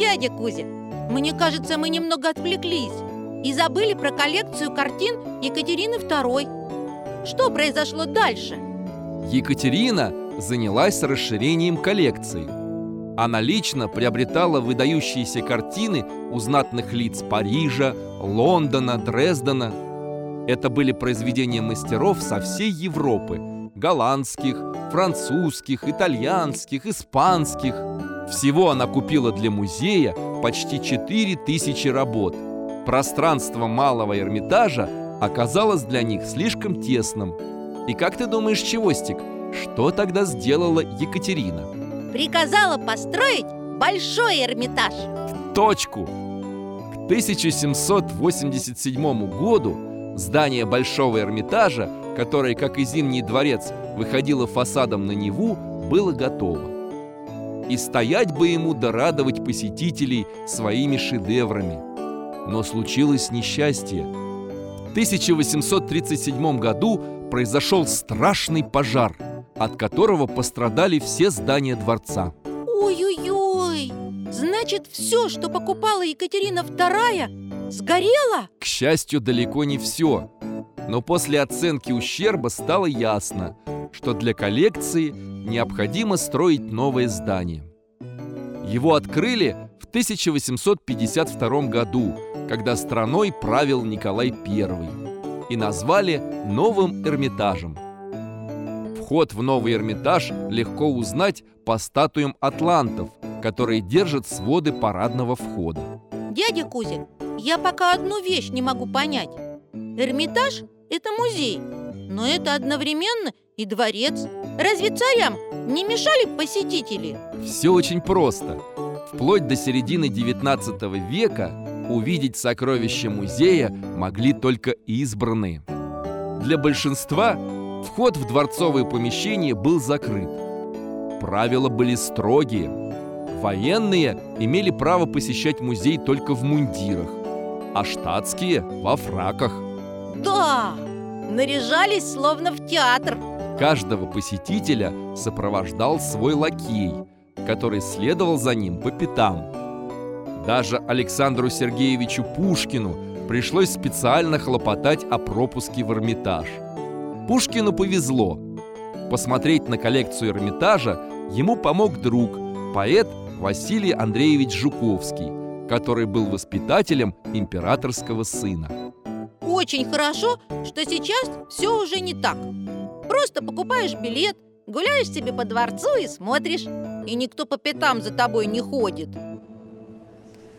Дядя Кузя, мне кажется, мы немного отвлеклись и забыли про коллекцию картин Екатерины II. Что произошло дальше? Екатерина занялась расширением коллекции. Она лично приобретала выдающиеся картины у знатных лиц Парижа, Лондона, Дрездена. Это были произведения мастеров со всей Европы – голландских, французских, итальянских, испанских. Всего она купила для музея почти 4000 работ. Пространство малого Эрмитажа оказалось для них слишком тесным. И как ты думаешь, Чевостик, что тогда сделала Екатерина? Приказала построить большой Эрмитаж. В точку! К 1787 году здание Большого Эрмитажа, которое, как и Зимний дворец, выходило фасадом на Неву, было готово. И стоять бы ему да радовать посетителей своими шедеврами. Но случилось несчастье. В 1837 году произошел страшный пожар, от которого пострадали все здания дворца. Ой-ой-ой! Значит, все, что покупала Екатерина II, сгорело? К счастью, далеко не все. Но после оценки ущерба стало ясно, что для коллекции необходимо строить новое здание. Его открыли в 1852 году, когда страной правил Николай I, и назвали Новым Эрмитажем. Вход в Новый Эрмитаж легко узнать по статуям атлантов, которые держат своды парадного входа. Дядя Кузя, я пока одну вещь не могу понять. Эрмитаж – это музей, но это одновременно и дворец. Разве царям не мешали посетители? Все очень просто. Вплоть до середины 19 века увидеть сокровища музея могли только избранные. Для большинства вход в дворцовые помещения был закрыт. Правила были строгие. Военные имели право посещать музей только в мундирах, а штатские – во фраках. Да, наряжались словно в театр. Каждого посетителя сопровождал свой лакей, который следовал за ним по пятам. Даже Александру Сергеевичу Пушкину пришлось специально хлопотать о пропуске в Эрмитаж. Пушкину повезло. Посмотреть на коллекцию Эрмитажа ему помог друг, поэт Василий Андреевич Жуковский, который был воспитателем императорского сына. Очень хорошо, что сейчас все уже не так. Просто покупаешь билет, гуляешь себе по дворцу и смотришь. И никто по пятам за тобой не ходит.